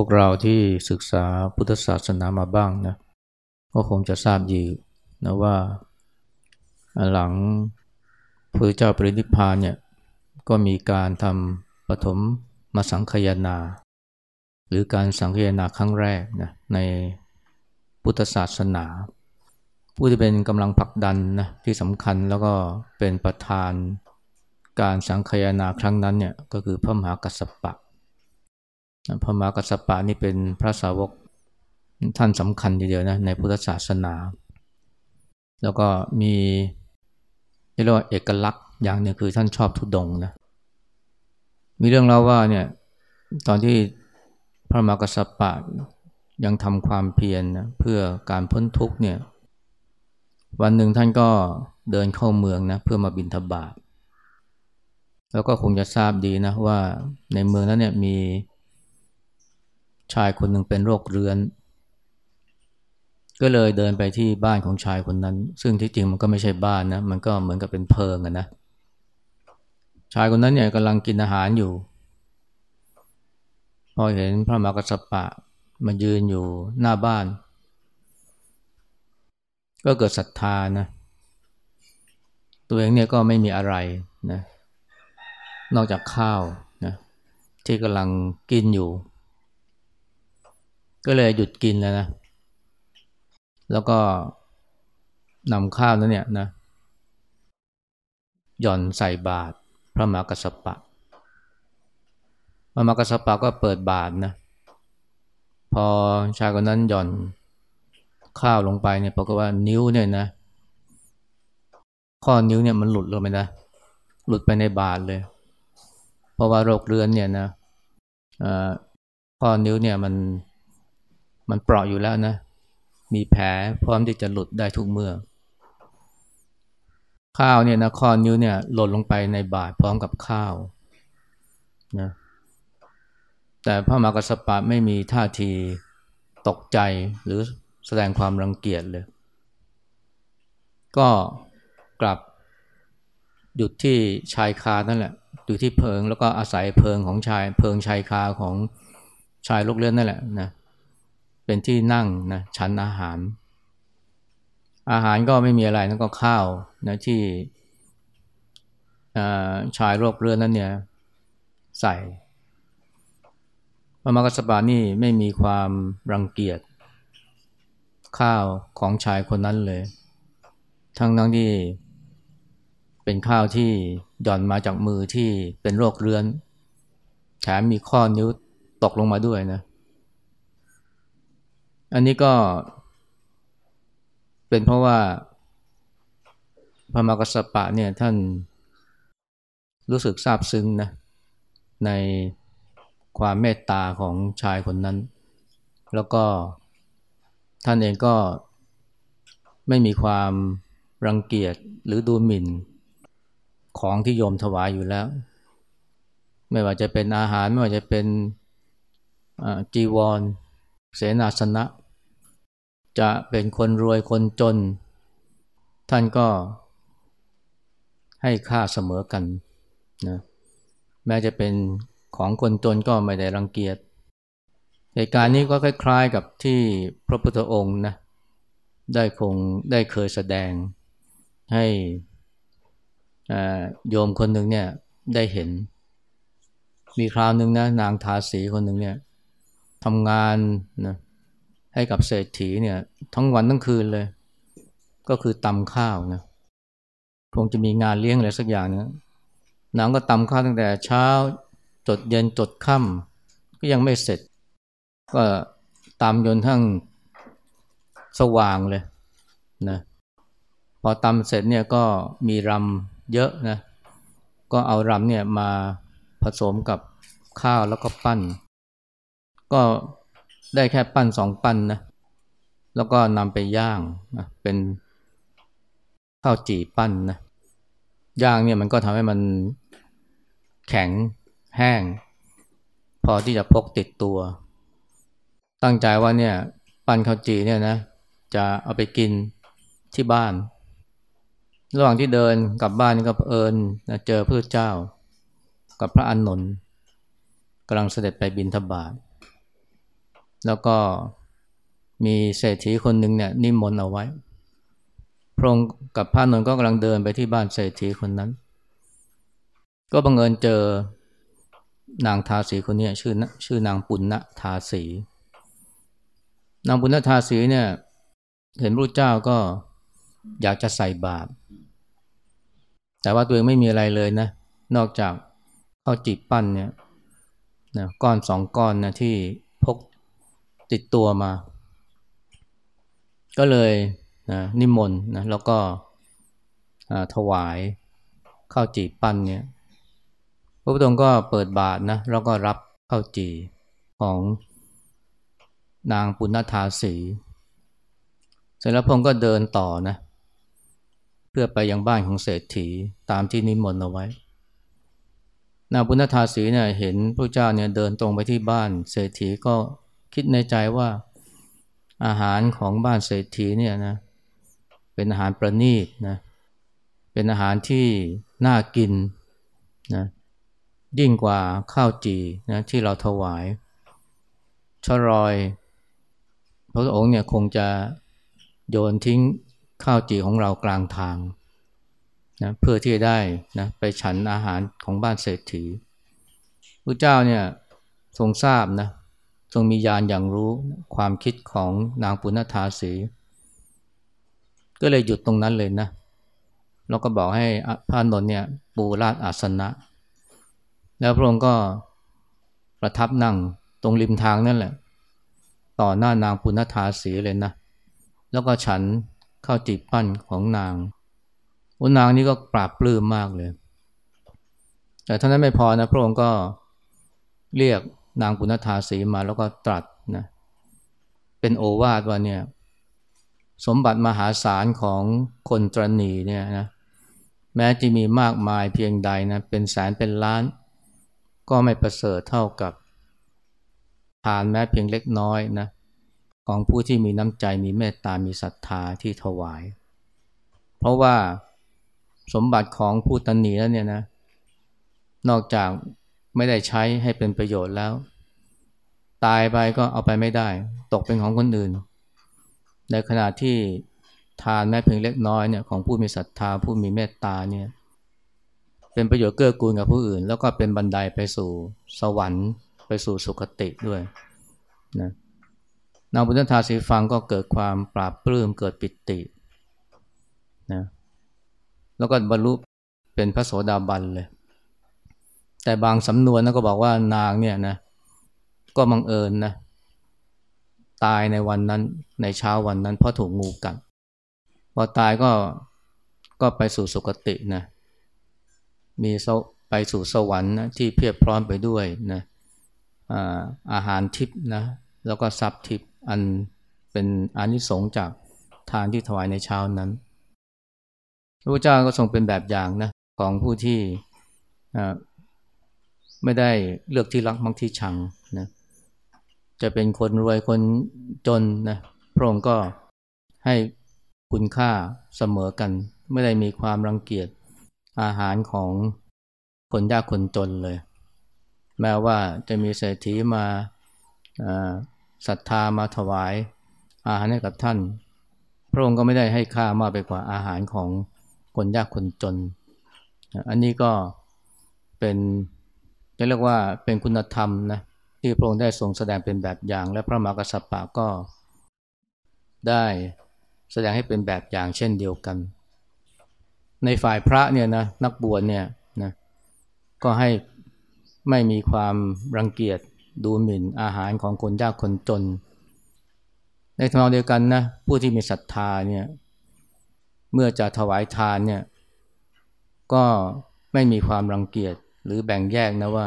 วกเราที่ศึกษาพุทธศาสนามาบ้างนะก็คงจะทราบดีนะว่าหลังพระเจ้าปรินิพพานเนี่ยก็มีการทำปฐมมาสังคยนา หรือการสังคยนาครั้งแรกนะในพุทธศาสนา ผู้ที่เป็นกำลังผลักดันนะที่สำคัญแล้วก็เป็นประธานการสังคยนาครั้งนั้นเนี่ยก็คือพระมหากัสสปะ พระมหากัสสปะนี่เป็นพระสาวกท่านสำคัญทีเดียวนะในพุทธศาสนา แล้วก็มีเรียกว่าเอกลักษณ์อย่างหนึ่งคือท่านชอบทุดงนะมีเรื่องเล่าว่าเนี่ยตอนที่พระมหากัสสปะยังทำความเพียรนะเพื่อการพ้นทุกข์เนี่ยวันหนึ่งท่านก็เดินเข้าเมืองนะเพื่อมาบินทบาทแล้วก็คงจะทราบดีนะว่าในเมืองนั้นเนี่ยมี ชายคนหนึ่งเป็นโรคเรื้อน ก็เลยเดินไปที่บ้านของชายคนนั้น ซึ่งที่จริงมันก็ไม่ใช่บ้านนะ มันก็เหมือนกับเป็นเพิงอะนะ ชายคนนั้นเนี่ยกำลังกินอาหารอยู่ พอเห็นพระมหากษัตริย์มายืนอยู่หน้าบ้าน ก็เกิดศรัทธานะ ตัวเองเนี่ยก็ไม่มีอะไรนะ นอกจากข้าวนะที่กำลังกินอยู่ ก็เลยหยุดกินแล้วนะ แล้วก็นำข้าวนั้นเนี่ยนะหย่อนใส่บาตรพระมหากัสสปะ พระมหากัสสปะก็เปิดบาตรนะ พอชายคนนั้นหย่อนข้าวลงไปเนี่ยปรากฏว่านิ้วเนี่ยนะ ข้อนิ้วเนี่ยมันหลุดลงไปนะ หลุดไปในบาตรเลย เพราะว่าโรคเรื้อนเนี่ยนะข้อนิ้วเนี่ยมัน มันเปราะอยู่แล้วนะ มีแผลพร้อมที่จะหลุดได้ทุกเมื่อ ข้าวเนี่ยนะข้อนิ้วเนี่ยหล่นลงไปในบาตรพร้อมกับข้าวนะแต่พระมหากษัตริย์ไม่มีท่าทีตกใจหรือแสดงความรังเกียจเลย ก็กลับหยุดที่ชายคานั่นแหละอยู่ที่เพิงแล้วก็อาศัยเพิงของชายเพิงชายคาของชายลูกเลือนนั่นแหละนะเเป็นที่นั่งนะชั้นอาหาร อาหารก็ไม่มีอะไรนั่นก็ข้าวนะที่ชายโรคเรื้อนนั้นเนี่ยใส่พระมกัสปานี่ไม่มีความรังเกียจข้าวของชายคนนั้นเลย ทั้งนั้นที่เป็นข้าวที่หย่อนมาจากมือที่เป็นโรคเรื้อน แถมมีข้อนิ้วตกลงมาด้วยนะ อันนี้ก็ เป็นเพราะว่าพระมกสปะเนี่ยท่านรู้สึกซาบซึ้งนะในความเมตตาของชายคนนั้น แล้วก็ท่านเองก็ไม่มีความรังเกียจหรือดูหมิ่นของที่โยมถวายอยู่แล้ว ไม่ว่าจะเป็นอาหารไม่ว่าจะเป็นจีวร เสนาสนะ จะเป็นคนรวยคนจน ท่านก็ให้ค่าเสมอกันนะแม้จะเป็นของคนจนก็ไม่ได้รังเกียจเหตุการณ์นี้ก็คล้าย ๆ กับที่พระพุทธองค์นะได้คงได้เคยแสดงให้โยมคนหนึ่งเนี่ยได้เห็น มีคราวหนึ่งนะนางทาสีคนหนึ่งเนี่ย ทำงานนะให้กับเศรษฐีเนี่ยทั้งวันทั้งคืนเลย ก็คือตำข้าวนะคงจะมีงานเลี้ยงอะไรสักอย่างนะนางก็ตำข้าวตั้งแต่เช้า จดเย็นจดค่ำก็ยังไม่เสร็จ ก็ตำจนทั้งสว่างเลยนะพอตำเสร็จเนี่ยก็มีรำเยอะนะก็เอารำเนี่ยมาผสมกับข้าวแล้วก็ปั้น ก็ได้แค่ปั้นสองปั้นนะแล้วก็นำไปย่างนะเป็นข้าวจี่ปั้นนะย่างเนี่ยมันก็ทำให้มันแข็งแห้ง พอที่จะพกติดตัว ตั้งใจว่าเนี่ย ปั้นข้าวจี่เนี่ยนะ จะเอาไปกินที่บ้าน ระหว่างที่เดินกลับบ้านก็เอิญนเจอพระเจ้า กับพระอานนท์กำลังเสด็จไปบินทบาท แล้วก็มีเศรษฐีคนหนึ่งเนี่ยนิมนต์เอาไว้ พระองค์กับพระนนท์ก็กำลังเดินไปที่บ้านเศรษฐีคนนั้น ก็บังเอิญเจอนางทาสีคนนี้ชื่อชื่อนางปุณณทาสี นางปุณณทาสีเนี่ย เห็นพระเจ้าก็อยากจะใส่บาตรแต่ว่าตัวเองไม่มีอะไรเลยนะ นอกจากข้าวจีบปั้นเนี่ยนะก้อนสองก้อนนะที่ ติดตัวมา ก็เลยนะนิมนต์นะแล้วก็ถวายข้าวจีปั้นเนี่ยพระพุทธองค์ก็เปิดบาทนะแล้วก็รับข้าวจีของนางปุณณธาสีเสร็จแล้วพงค์ก็เดินต่อนะเพื่อไปยังบ้านของเศรษฐีตามที่นิมนต์เอาไว้ นางปุณณธาสีเนี่ยเห็นพระเจ้าเนี่ยเดินตรงไปที่บ้านเศรษฐีก็ คิดในใจว่าอาหารของบ้านเศรษฐีเนี่ยนะเป็นอาหารประณีตนะเป็นอาหารที่น่ากินนะยิ่งกว่าข้าวจีนะที่เราถวายชรอย พระองค์เนี่ยคงจะโยนทิ้งข้าวจีของเรากลางทางนะเพื่อที่จะได้นะไปฉันอาหารของบ้านเศรษฐีพระเจ้าเนี่ยทรงทราบนะ ทรงมีญาณอย่างรู้ความคิดของนางปุณธาสี ก็เลยหยุดตรงนั้นเลยนะ แล้วก็บอกให้พระนนท์เนี่ยปูราดอาสนะ แล้วพระองค์ก็ประทับนั่งตรงริมทางนั่นแหละ ต่อหน้านางปุณธาสีเลยนะ แล้วก็ฉันข้าวจีบปั้นของนางอุนางนี่ก็ปราบปลื้มมากเลย แต่ท่านั้นไม่พอนะพระองค์ก็เรียก นางปุณธาสีมาแล้วก็ตรัสนะเป็นโอวาทว่าเนี่ยสมบัติมหาศาลของคนตรณีเนี่ยนะแม้จะมีมากมายเพียงใดนะเป็นแสนเป็นล้าน ก็ไม่ประเสริฐเท่ากับทานแม้เพียงเล็กน้อยนะของผู้ที่มีน้ำใจมีเมตตา มีศรัทธาที่ถวาย เพราะว่าสมบัติของผู้ตนหนีแล้วเนี่ยนะนอกจาก ไม่ได้ใช้ให้เป็นประโยชน์แล้ว ตายไปก็เอาไปไม่ได้ ตกเป็นของคนอื่น ในขณะที่ทานแม้เพียงเล็กน้อยเนี่ยของผู้มีศรัทธาผู้มีเมตตาเนี่ยเป็นประโยชน์เกื้อกูลกับผู้อื่น แล้วก็เป็นบันไดไปสู่สวรรค์ไปสู่สุคติด้วยนะนางบุญทาสีฟังก็เกิดความปราบปลื้มเกิดปิตินะแล้วก็บรรลุเป็นพระโสดาบันเลย แต่บางสำนวนนะก็บอกว่านางเนี่ยนะก็บังเอิญนะตายในวันนั้นในเช้าวันนั้นเพราะถูกงูกัดพอตายก็ก็ไปสู่สุคตินะมีไปสู่สวรรค์นะที่เพียบพร้อมไปด้วยนะอาอาหารทิพนะแล้วก็ทรัพย์ทิพอันเป็นอานิสงส์จากทานที่ถวายในเช้านั้นพระเจ้าก็ทรงเป็นแบบอย่างนะของผู้ที่ ไม่ได้เลือกที่รักมักที่ชังนะจะเป็นคนรวยคนจนนะพระองค์ก็ให้คุณค่าเสมอกัน ไม่ได้มีความรังเกียจอาหารของคนยากคนจนเลย แม้ว่าจะมีเศรษฐีมาศรัทธามาถวาย อาหารให้กับท่าน พระองค์ก็ไม่ได้ให้ค่ามากไปกว่าอาหารของคนยากคนจน อันนี้ก็เป็น จะเรียกว่าเป็นคุณธรรมนะที่พระองค์ได้ทรงแสดงเป็นแบบอย่าง และพระมหากษัตริย์ปะก็ได้แสดงให้เป็นแบบอย่างเช่นเดียวกัน ในฝ่ายพระเนี่ยนะนักบวชเนี่ยนะก็ให้ไม่มีความรังเกียจดูหมิ่นอาหารของคนยากคนจน ในทางเดียวกันนะผู้ที่มีศรัทธาเนี่ยเมื่อจะถวายทานเนี่ยก็ไม่มีความรังเกียจ หรือแบ่งแยกนะว่า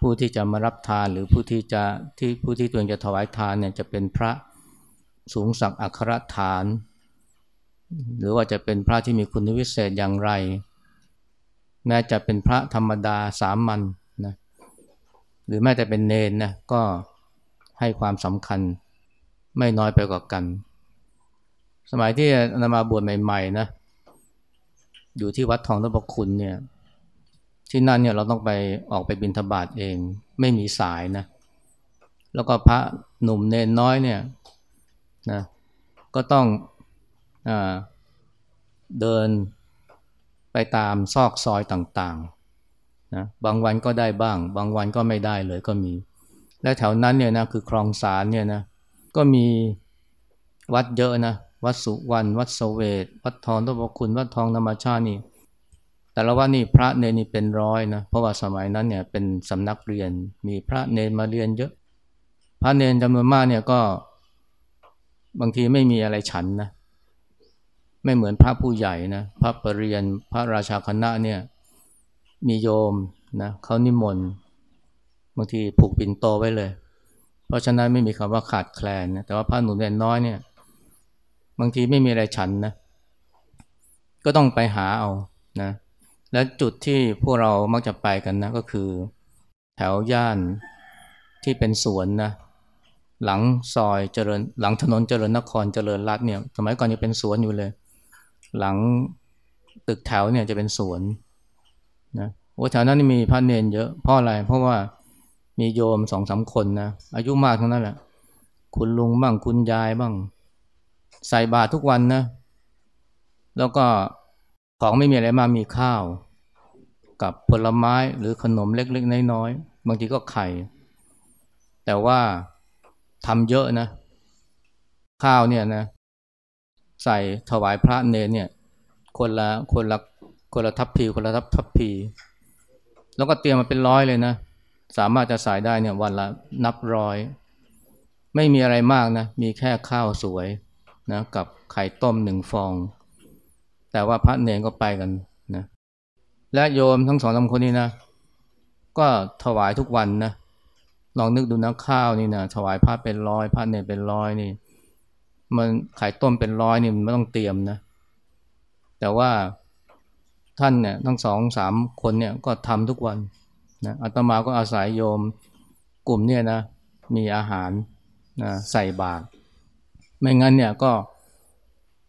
ผู้ที่จะมารับทานหรือผู้ที่จะที่ผู้ที่ตัวเองจะถวายทานเนี่ยจะเป็นพระสูงสักอัครฐาน หรือว่าจะเป็นพระที่มีคุณวิเศษอย่างไร แม้จะเป็นพระธรรมดาสามัญนนะหรือแม้แต่เป็นเนนนะก็ให้ความสำคัญไม่น้อยไปกว่ากัน สมัยที่นามาบวชใหม่ๆนะอยู่ที่วัดทองนพคุณเนี่ย ที่นั่นเนี่ยเราต้องไปออกไปบินทบาทเอง ไม่มีสายนะ แล้วก็พระหนุ่มเนนน้อยเนี่ยนะก็ต้องอเดินไปตามซอกซอยต่างๆนะบางวันก็ได้บ้าง บางวันก็ไม่ได้เลยก็มี และแถวนั้นเนี่ยนะคือคลองสารเนี่ยนะก็มีวัดเยอะนะ วัดสุวรรณวัดสเวตวัดทองตบคุณ วัดทองธรรมชาตินี่ แต่ละวัดนี่พระเนนี่เป็นร้อยนะเพราะว่าสมัยนั้นเนี่ยเป็นสำนักเรียนมีพระเนนมาเรียนเยอะ พระเนนจำนวนมากเนี่ยก็บางทีไม่มีอะไรฉันนะไม่เหมือนพระผู้ใหญ่นะพระปรริยนพระราชาคณะเนี่ยมีโยมนะเขานิมนต์บางทีผูกปิ่นโตไว้เลย เพราะฉะนั้นไม่มีคำว่าขาดแคลนนะแต่ว่าพระหนุ่มเนนน้อยเนี่ย บางทีไม่มีอะไรฉันนะก็ต้องไปหาเอานะ และจุดที่พวกเรามักจะไปกันนะก็คือ แถวย่านที่เป็นสวนนะหลังซอยเจริญ หลังถนนเจริญนครเจริญรัตเนี่ย สมัยก่อนยังเป็นสวนอยู่เลย หลังตึกแถวเนี่ยจะเป็นสวนนะโอ้แถวนั้นนี่มีพระเนนเยอะเพราะอะไรเพราะว่ามีโยมสองสาคนนะอายุมากทั้งนั้นแหละ คุณลุงบ้างคุณยายบ้าง ใส่บาตรทุกวันนะ แล้วก็ ของไม่มีอะไรมามีข้าว กับผลไม้หรือขนมเล็กๆ น้อยๆ บางทีก็ไข่ แต่ว่าทำเยอะนะ ข้าวเนี่ยนะ ใส่ถวายพระเนรเนี่ย คนละคนละคนละทัพพีคนละทัพทัพพี แล้วก็เตรียมมาเป็นร้อยเลยนะ สามารถจะใส่ได้เนี่ยวันละนับร้อย ไม่มีอะไรมากนะ มีแค่ข้าวสวยนะกับไข่ต้มหนึ่งฟอง แต่ว่าพระเนรก็ไปกันนะและโยมทั้งสองสาคนนี้นะ ก็ถวายทุกวันนะลองนึกดูนะข้าวนี่นะถวายพระเป็นร้อยพระเนรเป็นร้อยนี่ มันไข่ต้มเป็นร้อยนี่มันไม่ต้องเตรียมนะ แต่ว่าท่านเนี่ยทั้งสองสามคนเนี่ยก็ทำทุกวันนะอาตมาก็อาศัยโยมกลุ่มเนี่ยนะมีอาหารนะใส่บาตรไม่งั้นเนี่ยก็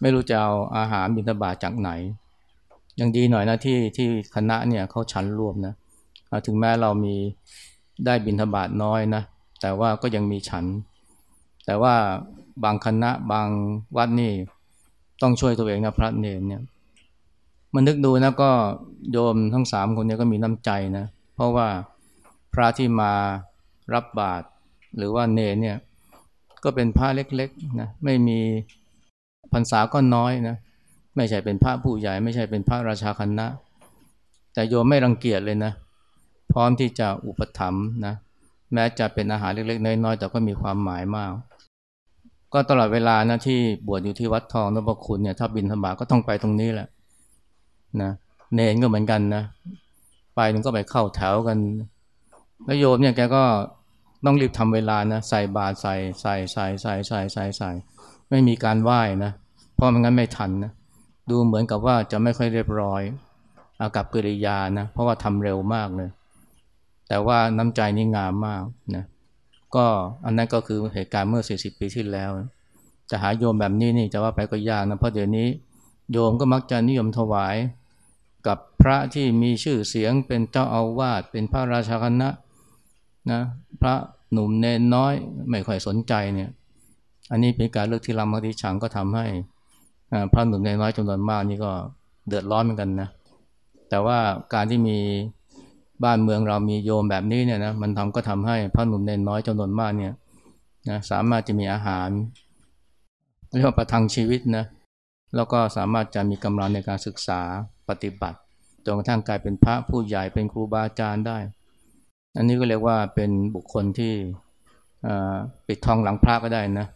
ไม่รู้จะเอาอาหารบิณฑบาตจากไหน ยังดีหน่อยนะที่ที่คณะเนี่ยเขาชั้นรวมนะถึงแม้เรามีได้บิณฑบาตน้อยนะแต่ว่าก็ยังมีฉัน แต่ว่าบางคณะบางวัดนี่ต้องช่วยตัวเองนะพระเนรเนี่ยมันนึกดูนะก็โยมทั้งสามคนนี้ก็มีน้ำใจนะ เพราะว่าพระที่มารับบาตรหรือว่าเนรเนี่ยก็เป็นพระเล็กๆนะไม่มี พรรษาก็น้อยนะไม่ใช่เป็นพระผู้ใหญ่ ไม่ใช่เป็นพระราชาคณะ แต่โยมไม่รังเกียจเลยนะ พร้อมที่จะอุปถัมภ์นะแม้จะเป็นอาหารเล็กๆ น้อยๆ แต่ก็มีความหมายมาก ก็ตลอดเวลานะที่บวชอยู่ที่วัดทองนพคุณเนี่ยถ้าบินธบาก็ต้องไปตรงนี้แหละนะเนนก็เหมือนกันนะ ไปนึงก็ไปเข้าแถวกันแล้วโยมเนี่ยแกก็ต้องรีบทำเวลานะใส่บาตรใส่ใส่ใส่ใส่ใส่ใส่ใส่ ไม่มีการไหว้นะเพราะมันงั้นไม่ทันนะดูเหมือนกับว่าจะไม่ค่อยเรียบร้อยอากับกิริยานะเพราะว่าทำเร็วมากเลย แต่ว่าน้ำใจนี่งามมากนะก็อันนั้นก็คือเหตุการณ์เมื่อ 40 ปีที่แล้ว จะหาโยมแบบนี้นี่จะว่าไปก็ยากนะเพราะเดี๋ยวนี้โยมก็มักจะนิยมถวายกับพระที่มีชื่อเสียงเป็นเจ้าอาวาสเป็นพระราชาคณะนะพระหนุ่มเนนน้อยไม่ค่อยสนใจเนี่ย อันนี้เป็นการเลือกที่ลำมาที่ฉังก็ทำให้พระหนุ่มเนนน้อยจำนวนมากนี่ก็เดือดร้อนเหมือนกันนะ แต่ว่าการที่มีบ้านเมืองเรามีโยมแบบนี้เนี่ยนะมันทำก็ทำให้พระหนุ่มเนนน้อยจำนวนมากเนี่ยนะสามารถจะมีอาหารเรียกว่าประทังชีวิตนะแล้วก็สามารถจะมีกำลังในการศึกษาปฏิบัติจนกระทั่งกลายเป็นพระผู้ใหญ่เป็นครูบาอาจารย์ได้ อันนี้ก็เรียกว่าเป็นบุคคลที่ปิดทองหลังพระก็ได้นะ